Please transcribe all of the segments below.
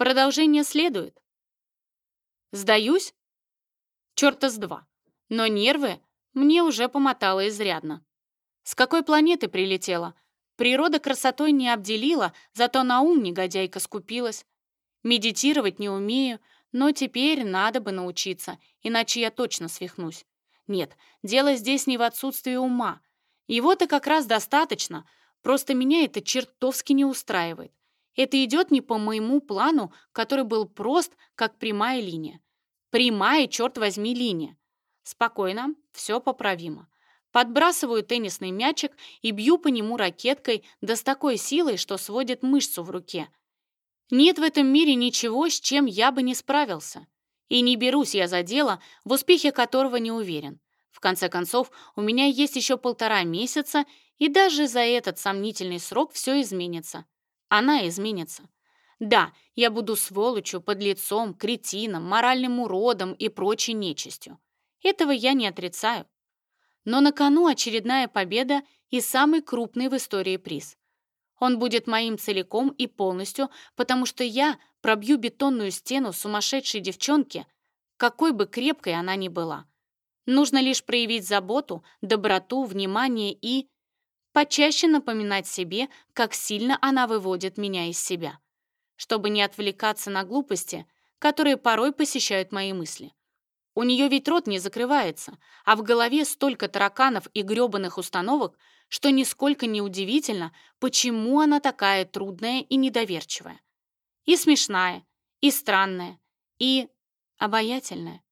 Продолжение следует. Сдаюсь? Чёрта с два. Но нервы мне уже помотало изрядно. С какой планеты прилетела? Природа красотой не обделила, зато на ум негодяйка скупилась. Медитировать не умею, но теперь надо бы научиться, иначе я точно свихнусь. Нет, дело здесь не в отсутствии ума. Его-то как раз достаточно, просто меня это чертовски не устраивает. Это идет не по моему плану, который был прост, как прямая линия. Прямая, черт возьми, линия. Спокойно, все поправимо. Подбрасываю теннисный мячик и бью по нему ракеткой, да с такой силой, что сводит мышцу в руке. Нет в этом мире ничего, с чем я бы не справился. И не берусь я за дело, в успехе которого не уверен. В конце концов, у меня есть еще полтора месяца, и даже за этот сомнительный срок все изменится. Она изменится. Да, я буду сволочью, подлецом, кретином, моральным уродом и прочей нечистью. Этого я не отрицаю. Но на кону очередная победа и самый крупный в истории приз. Он будет моим целиком и полностью, потому что я пробью бетонную стену сумасшедшей девчонки, какой бы крепкой она ни была. Нужно лишь проявить заботу, доброту, внимание и почаще напоминать себе, как сильно она выводит меня из себя, чтобы не отвлекаться на глупости, которые порой посещают мои мысли. У нее ведь рот не закрывается, а в голове столько тараканов и гребаных установок, что нисколько не удивительно, почему она такая трудная и недоверчивая. И смешная, и странная, и обаятельная.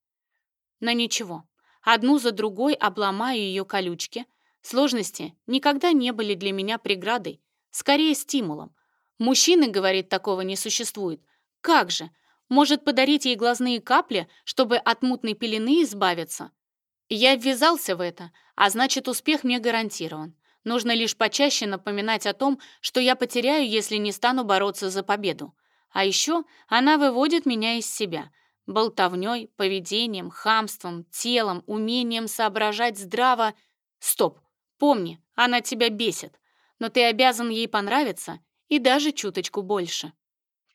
Но ничего, одну за другой обломаю ее колючки — Сложности никогда не были для меня преградой, скорее стимулом. Мужчины, говорит, такого не существует. Как же? Может, подарить ей глазные капли, чтобы от мутной пелены избавиться? Я ввязался в это, а значит, успех мне гарантирован. Нужно лишь почаще напоминать о том, что я потеряю, если не стану бороться за победу. А еще она выводит меня из себя. Болтовней, поведением, хамством, телом, умением соображать здраво. Стоп! Помни, она тебя бесит, но ты обязан ей понравиться и даже чуточку больше.